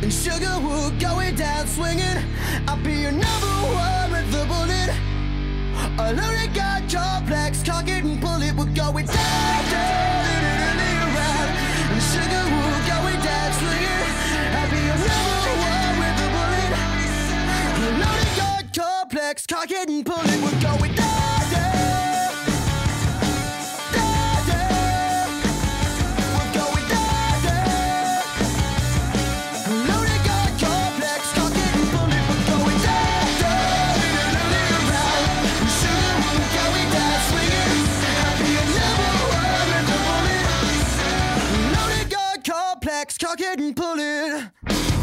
And sugar, we're going down swinging. I'll be your number one with the bullet. A loaded gun, complex, cock it and pull it. We're going down, down, down, down. And sugar, down swinging. I'll be your number one with the bullet. Loaded complex, cock it and pull it. We're going down. Complex, cock it and pull it.